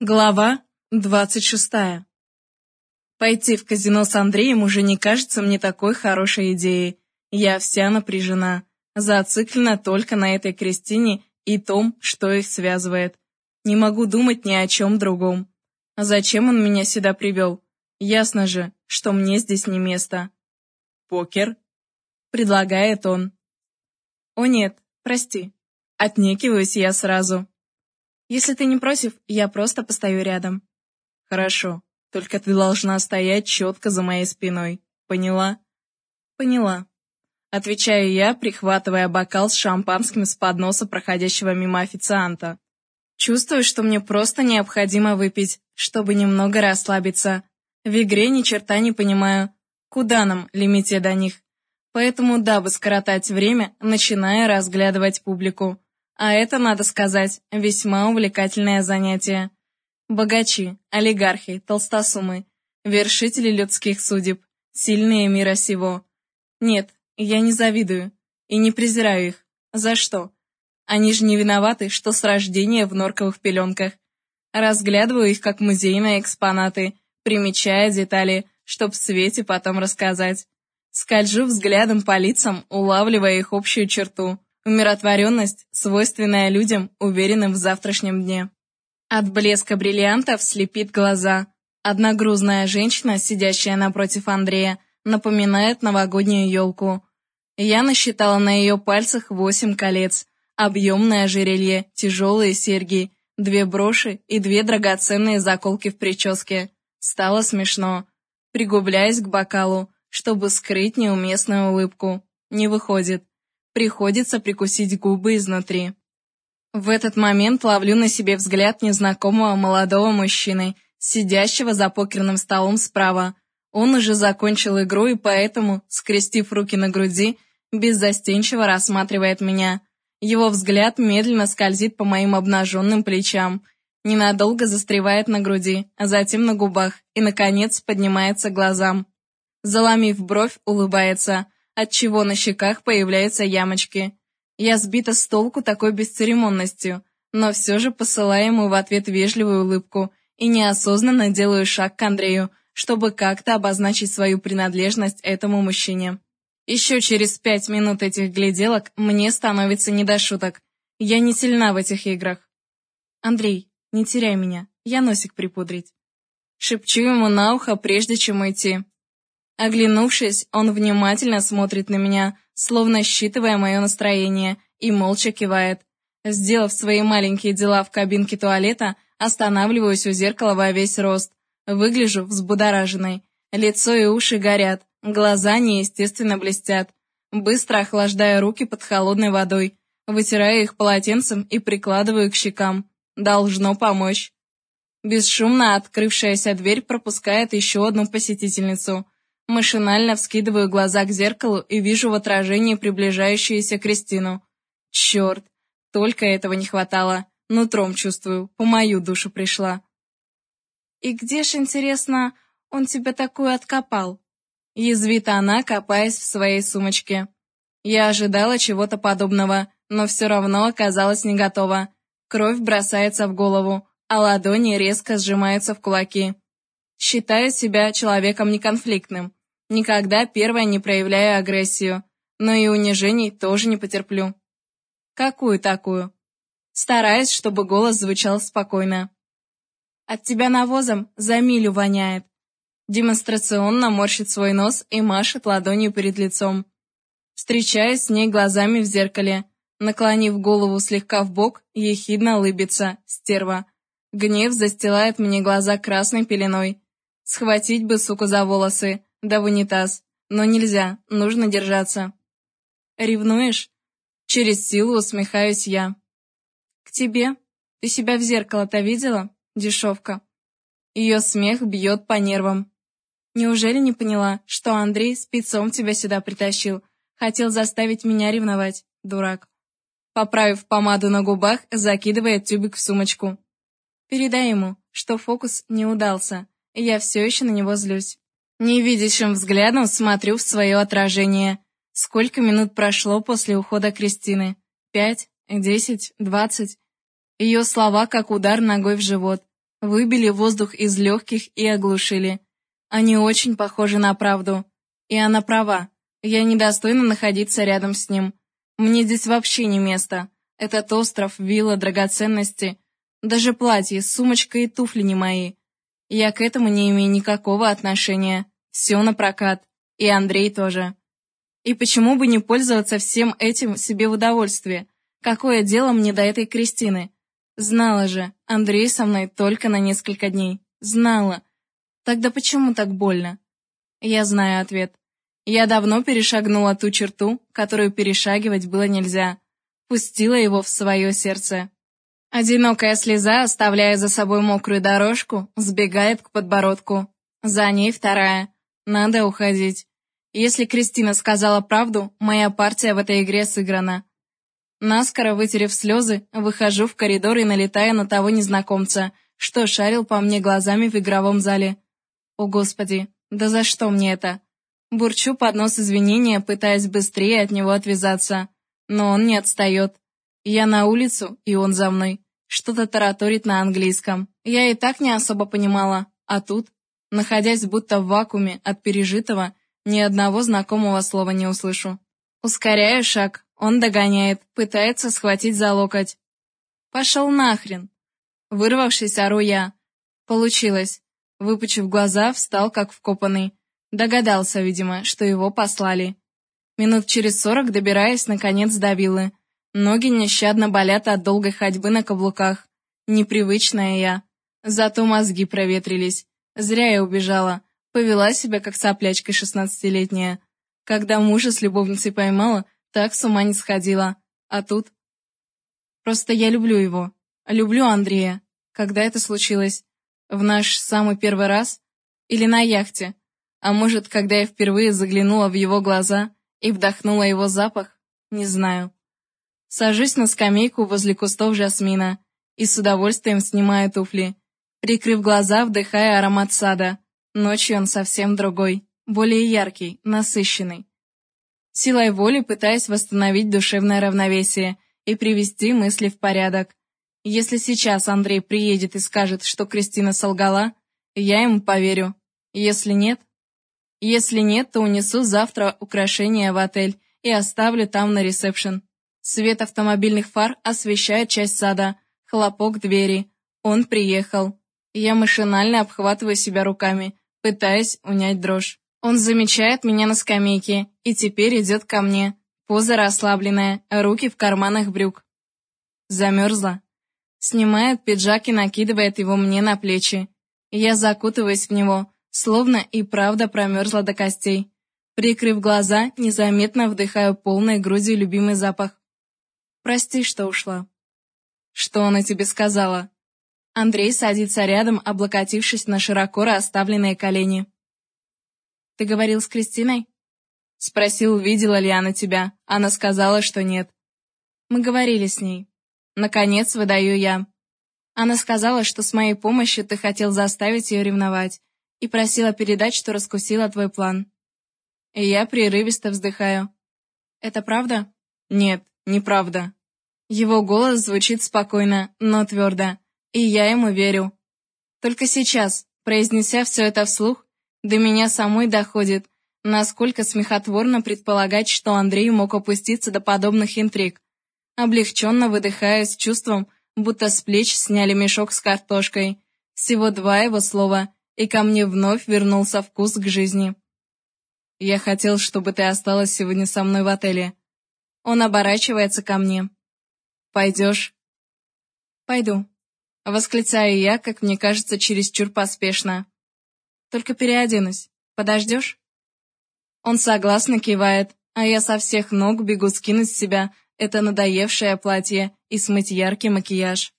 Глава двадцать шестая. Пойти в казино с Андреем уже не кажется мне такой хорошей идеей. Я вся напряжена, зациклена только на этой Кристине и том, что их связывает. Не могу думать ни о чем другом. Зачем он меня сюда привел? Ясно же, что мне здесь не место. «Покер?» — предлагает он. «О нет, прости. Отнекиваюсь я сразу. Если ты не против, я просто постою рядом. Хорошо, только ты должна стоять четко за моей спиной. Поняла? Поняла. Отвечаю я, прихватывая бокал с шампанским с подноса проходящего мимо официанта. Чувствую, что мне просто необходимо выпить, чтобы немного расслабиться. В игре ни черта не понимаю, куда нам, лимите до них. Поэтому, дабы скоротать время, начинаю разглядывать публику. А это, надо сказать, весьма увлекательное занятие. Богачи, олигархи, толстосумы, вершители людских судеб, сильные мира сего. Нет, я не завидую и не презираю их. За что? Они же не виноваты, что с рождения в норковых пеленках. Разглядываю их как музейные экспонаты, примечая детали, чтоб в свете потом рассказать. Скольжу взглядом по лицам, улавливая их общую черту. Умиротворенность, свойственная людям, уверенным в завтрашнем дне. От блеска бриллиантов слепит глаза. Одна грузная женщина, сидящая напротив Андрея, напоминает новогоднюю елку. Я насчитала на ее пальцах восемь колец, объемное ожерелье, тяжелые серьги, две броши и две драгоценные заколки в прическе. Стало смешно. Пригубляясь к бокалу, чтобы скрыть неуместную улыбку. Не выходит. Приходится прикусить губы изнутри. В этот момент ловлю на себе взгляд незнакомого молодого мужчины, сидящего за покерным столом справа. Он уже закончил игру и поэтому, скрестив руки на груди, беззастенчиво рассматривает меня. Его взгляд медленно скользит по моим обнаженным плечам, ненадолго застревает на груди, а затем на губах и, наконец, поднимается к глазам. Заломив бровь, улыбается – отчего на щеках появляются ямочки. Я сбита с толку такой бесцеремонностью, но все же посылаю ему в ответ вежливую улыбку и неосознанно делаю шаг к Андрею, чтобы как-то обозначить свою принадлежность этому мужчине. Еще через пять минут этих гляделок мне становится не до шуток. Я не сильна в этих играх. Андрей, не теряй меня, я носик припудрить. Шепчу ему на ухо, прежде чем уйти. Оглянувшись, он внимательно смотрит на меня, словно считывая мое настроение, и молча кивает. Сделав свои маленькие дела в кабинке туалета, останавливаюсь у зеркала во весь рост. Выгляжу взбудораженной. Лицо и уши горят, глаза неестественно блестят. Быстро охлаждаю руки под холодной водой, вытираю их полотенцем и прикладываю к щекам. Должно помочь. Бесшумно открывшаяся дверь пропускает еще одну посетительницу — Машинально вскидываю глаза к зеркалу и вижу в отражении приближающуюся Кристину. Черт, только этого не хватало. Нутром чувствую, по мою душу пришла. «И где ж, интересно, он тебя такую откопал?» Язвит она, копаясь в своей сумочке. Я ожидала чего-то подобного, но все равно оказалась не готова. Кровь бросается в голову, а ладони резко сжимаются в кулаки. Считаю себя человеком неконфликтным. Никогда первая не проявляю агрессию, но и унижений тоже не потерплю. Какую такую? Стараюсь, чтобы голос звучал спокойно. От тебя навозом за милю воняет. Демонстрационно морщит свой нос и машет ладонью перед лицом. Встречаясь с ней глазами в зеркале, наклонив голову слегка в бок, ехидно улыбится, стерва. Гнев застилает мне глаза красной пеленой. Схватить бы, суку, за волосы, да в унитаз. Но нельзя, нужно держаться. Ревнуешь? Через силу усмехаюсь я. К тебе? Ты себя в зеркало-то видела, дешевка? Ее смех бьет по нервам. Неужели не поняла, что Андрей спецом тебя сюда притащил? Хотел заставить меня ревновать, дурак. Поправив помаду на губах, закидывает тюбик в сумочку. Передай ему, что фокус не удался, и я все еще на него злюсь. Невидящим взглядом смотрю в свое отражение. Сколько минут прошло после ухода Кристины? Пять? Десять? Двадцать? Ее слова как удар ногой в живот. Выбили воздух из легких и оглушили. Они очень похожи на правду. И она права. Я недостойна находиться рядом с ним. Мне здесь вообще не место. Этот остров, вилла, драгоценности. Даже платье, сумочка и туфли не мои. Я к этому не имею никакого отношения. Все на прокат. И Андрей тоже. И почему бы не пользоваться всем этим себе в удовольствие? Какое дело мне до этой Кристины? Знала же, Андрей со мной только на несколько дней. Знала. Тогда почему так больно? Я знаю ответ. Я давно перешагнула ту черту, которую перешагивать было нельзя. Пустила его в свое сердце. Одинокая слеза, оставляя за собой мокрую дорожку, сбегает к подбородку. За ней вторая. Надо уходить. Если Кристина сказала правду, моя партия в этой игре сыграна. Наскоро вытерев слезы, выхожу в коридор и налетаю на того незнакомца, что шарил по мне глазами в игровом зале. О, Господи, да за что мне это? Бурчу под нос извинения, пытаясь быстрее от него отвязаться. Но он не отстает. Я на улицу, и он за мной. Что-то тараторит на английском. Я и так не особо понимала, а тут, находясь будто в вакууме от пережитого, ни одного знакомого слова не услышу. Ускоряю шаг, он догоняет, пытается схватить за локоть. «Пошел нахрен!» Вырвавшись, ору я. Получилось. Выпучив глаза, встал как вкопанный. Догадался, видимо, что его послали. Минут через сорок добираясь, наконец, до виллы. Ноги нещадно болят от долгой ходьбы на каблуках. Непривычная я. Зато мозги проветрились. Зря я убежала. Повела себя, как соплячка шестнадцатилетняя. Когда мужа с любовницей поймала, так с ума не сходила. А тут... Просто я люблю его. Люблю Андрея. Когда это случилось? В наш самый первый раз? Или на яхте? А может, когда я впервые заглянула в его глаза и вдохнула его запах? Не знаю. Сажусь на скамейку возле кустов жасмина и с удовольствием снимаю туфли. Прикрыв глаза, вдыхая аромат сада. Ночью он совсем другой, более яркий, насыщенный силой воли пытаясь восстановить душевное равновесие и привести мысли в порядок. Если сейчас Андрей приедет и скажет, что Кристина солгала, я ему поверю. Если нет... Если нет, то унесу завтра украшения в отель и оставлю там на ресепшн. Свет автомобильных фар освещает часть сада. Хлопок двери. Он приехал. Я машинально обхватываю себя руками, пытаясь унять дрожь. Он замечает меня на скамейке и теперь идет ко мне. Поза расслабленная, руки в карманах брюк. Замерзла. Снимает пиджак и накидывает его мне на плечи. Я закутываюсь в него, словно и правда промерзла до костей. Прикрыв глаза, незаметно вдыхаю полной грудью любимый запах. Прости, что ушла. Что она тебе сказала? Андрей садится рядом, облокотившись на широко расставленные колени. Ты говорил с Кристиной? Спросил, видела ли она тебя. Она сказала, что нет. Мы говорили с ней. Наконец, выдаю я. Она сказала, что с моей помощью ты хотел заставить ее ревновать и просила передать, что раскусила твой план. И я прерывисто вздыхаю. Это правда? Нет, неправда. Его голос звучит спокойно, но твердо, и я ему верю. Только сейчас, произнеся все это вслух, до меня самой доходит, насколько смехотворно предполагать, что Андрей мог опуститься до подобных интриг. Облегченно выдыхая с чувством, будто с плеч сняли мешок с картошкой. Всего два его слова, и ко мне вновь вернулся вкус к жизни. «Я хотел, чтобы ты осталась сегодня со мной в отеле». Он оборачивается ко мне. «Пойдешь?» «Пойду», — восклицаю я, как мне кажется, чересчур поспешно. Только переоденусь. Подождешь?» Он согласно кивает, а я со всех ног бегу скинуть с себя это надоевшее платье и смыть яркий макияж.